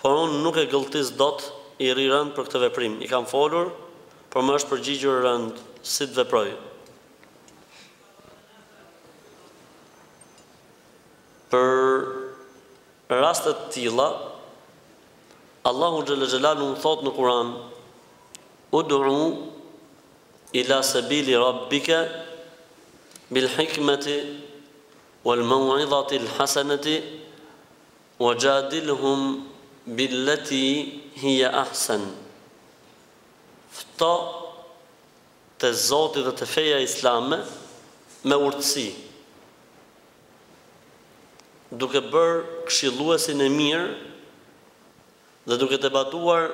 Por unë nuk e gëlltis dot i rri rëndë për këtë veprim. I kam folur, por më është përgjigjur rëndë, si të veproj. Për raste të tilla, Allahu xhelle xhelaluhu thotë në Kur'an, Ud'u ila sabili Rabbika bil hikmeti wal maw'idhati al hasanati Wajadilhum billati hiya ahsan Fto te Zoti dhe te feja islame me urtësi, duke bërë këshilluesin e mirë dhe duke debatuar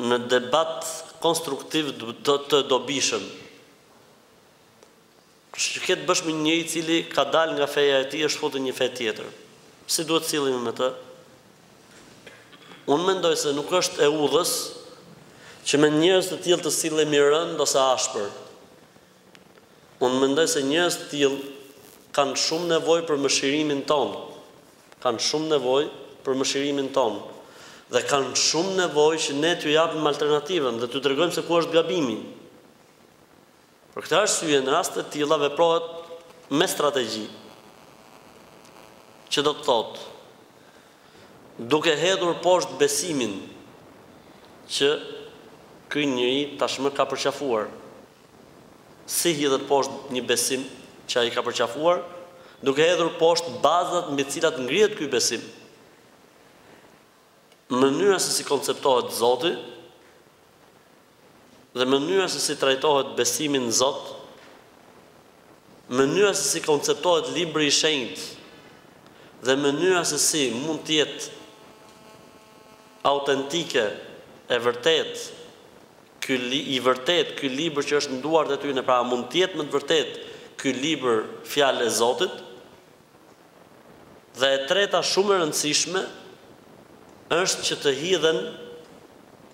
në debat konstruktiv të dobishëm. Ç'ke të bësh me një njeri i cili ka dalë nga feja e tij është futur në një fe tjetër? Si duhet të sillemi me të? Unë mendoj se nuk është e udhës që me njerëz të tillë të sillemi rëndë ose ashpër. Unë mendoj se njerëz të tillë kanë shumë nevojë për mëshirimin tonë, kanë shumë nevojë për mëshirimin tonë dhe kanë shumë nevojë që ne t'ju japim alternativën dhe t'ju tregojmë se ku është gabimi. Për këtë arsye në raste të tilla veprohet me strategji, që do të thotë duke hedhur poshtë besimin që ky njeri tashmë ka përqafuar. Si hidhet poshtë një besim që ai ka përqafuar? Duke hedhur poshtë bazat mbi të cilat ngrihet ky besim. Mënyra se si konceptohet Zoti, Dhe mënyra se si trajtohet besimi në Zot, mënyra se si konceptohet Libri i Shenjtë dhe mënyra se si mund të jetë autentike e vërtetë ky i vërtetë ky libër që është në duart e tyre, pra a mund të jetë me të vërtetë ky libër Fjalë e Zotit? Dhe e treta shumë e rëndësishme është që të hidhen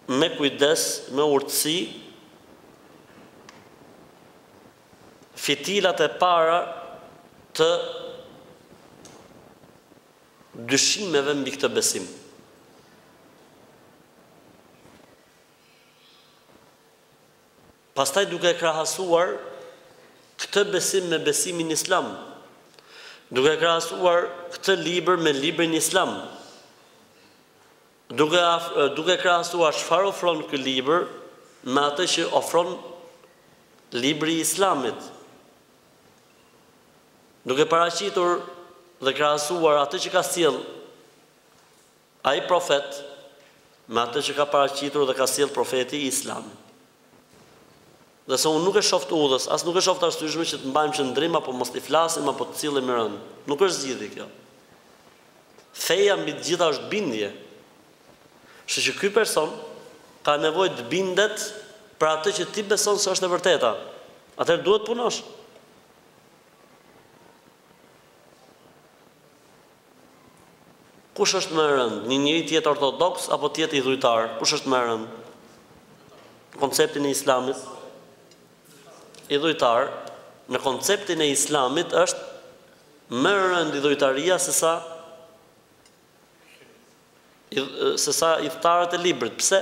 me kujdes, me urtësi fitilat e para të dyshimeve mbi këtë besim. Pastaj duke krahasuar këtë besim me besimin islam, duke krahasuar këtë libër me librin islam, duke duke krahasuar çfarë ofron ky libër me atë që ofron libri i islamit, duke paraqitur dhe krahasuar atë që ka sjellë Ai profet, me atë që ka paraqitur dhe ka sjellë profeti islam. Dhe se unë nuk e shoh të udhës, as nuk e shoh të arsyeshme që të mbajmë qëndrim apo mos t'i flasim apo të sillemi rëndë. Nuk është zgjidhje kjo. Feja mbi të gjitha është bindje. Kështu që ky person ka nevojë të bindet për atë që ti beson se është e vërteta. Atëherë duhet punosh. Kush është më e rëndë? Një njeri të jetë ortodoks apo të jetë idhujtar? Kush është më e rëndë? Në konceptin e Islamit, idhujtar, në konceptin e Islamit është më e rëndë idhujtaria se sa se sa ithtarët e librit. Pse?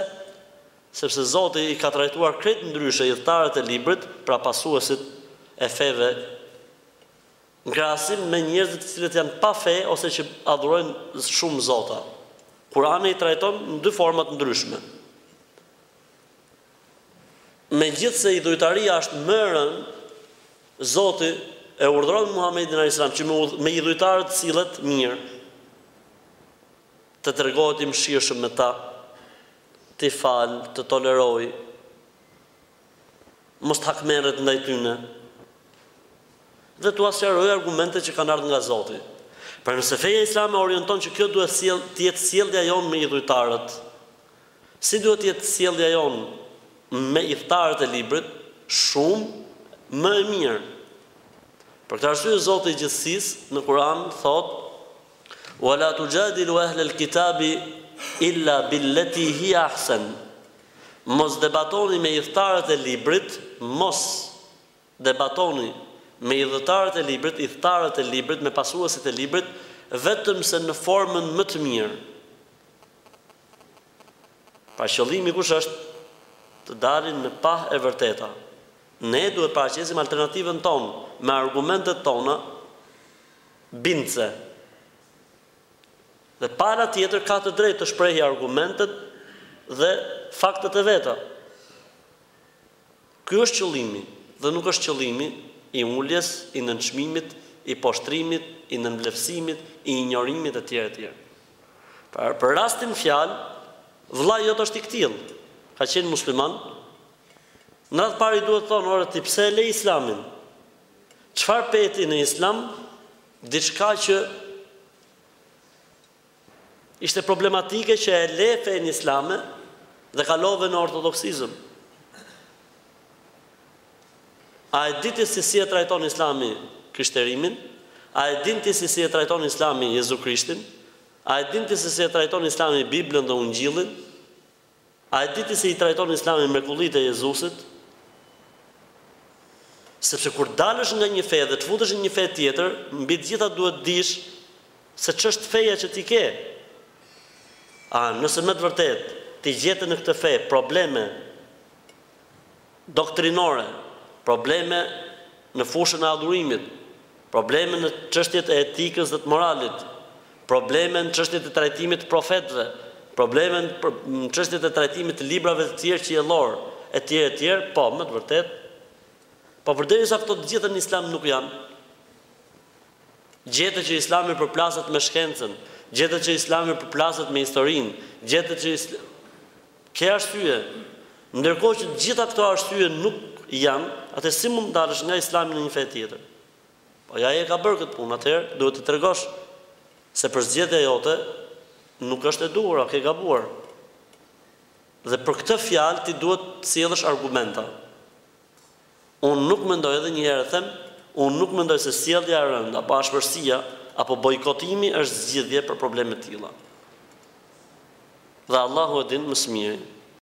Sepse Zoti i ka trajtuar krejt ndryshe ithtarët e librit, pra pasuesit e feve Në krahasim me njerëzit të cilët janë pa fe ose që adhurojnë shumë zota. Kurani i trajton në dy forma të ndryshme. Megjithëse idhujtaria është më e rëndë, Zoti e urdhëron Muhamedin alayhis salam që me, me idhujtarët të sillet mirë të tregohet i mëshirshëm me ta, t'i falë, të tolerojë, mos të hakmerret ndaj tyne dhe t'ua sqarojë argumentet që kanë ardhur nga Zoti. Pra nëse feja islame orienton që kjo duhet sjell, të jetë sjellja jonë me idhujtarët, si duhet të jetë sjellja jonë me ithtarët e librit, shumë më e mirë. Për këtë arsye Zoti i gjithësisë në Kur'an thotë Wa la tujadilu ehlel kitabi illa billeti hiya ahsen Mos debatoni me ithtarët e librit, mos debatoni me ithtarët e librit, ithtarët e librit, me pasuesit e librit, vetëmse në formën më të mirë. Pra qëllimi kush është? Të dalin në pah e vërteta. Ne duhet paraqesim alternativën tonë, me argumentet tona, Bindëse. Dhe pala tjetër ka të drejtë të shprehi argumentet dhe faktet e veta. Ky është qëllimi dhe nuk është qëllimi i uljes, i nënçmimit, i poshtrimit, i nënvleftësimit, i injorimit etj etj. Pra, për rastin në fjalë, vëllai jot është i këtillë, ka qenë musliman, në radhë të parë i duhet thonë, ore ti pse e le Islamin? Çfarë pe ti në Islam diçka që ishte problematike që e le fenë islame dhe kalove në ortodoksizëm? A e di ti se si e trajton Islami krishterimin? A e di ti se si e trajton Islami Jezu Krishtin? A e di ti se si e trajton Islami Biblën dhe Ungjillin? A e di ti si i trajton Islami mrekullitë e Jezusit? Sepse kur dalësh nga një fe dhe të futesh në një fe tjetër, mbi të gjitha duhet të dish se ç'është feja që ti ke. A nëse me të vërtetë ti gjete në këtë fe probleme, doktrinore, probleme në fushën e adhurimit, probleme në çështjet e etikës dhe të moralit, probleme në çështjet e trajtimit të profetëve, probleme në çështjet e trajtimit të librave të tjerë qiellorë, etj, etj, po, me të vërtetë, po përderisa këto të gjitha në Islam nuk janë, gjete që Islami përplaset me shkencën, gjete që Islami përplaset me historinë, gjetët që Islami. Ke arsye? Ndërkohë që të gjitha këto arsye nuk janë, atëherë si mund të dalësh nga Islami në një fe tjetër? Po ja e ka bërë këtë punë, atëherë duhet të tregosh se përzgjedhja jote nuk është e duhur, a ke gabuar. Dhe për këtë fjalë ti duhet të sjellësh argumenta. Unë nuk mendoj, edhe një herë e them, unë nuk mendoj se sjellja e rëndë apo ashpërsia apo bojkotimi është zgjidhje për probleme të tilla. Dhe Allahu e din më së miri.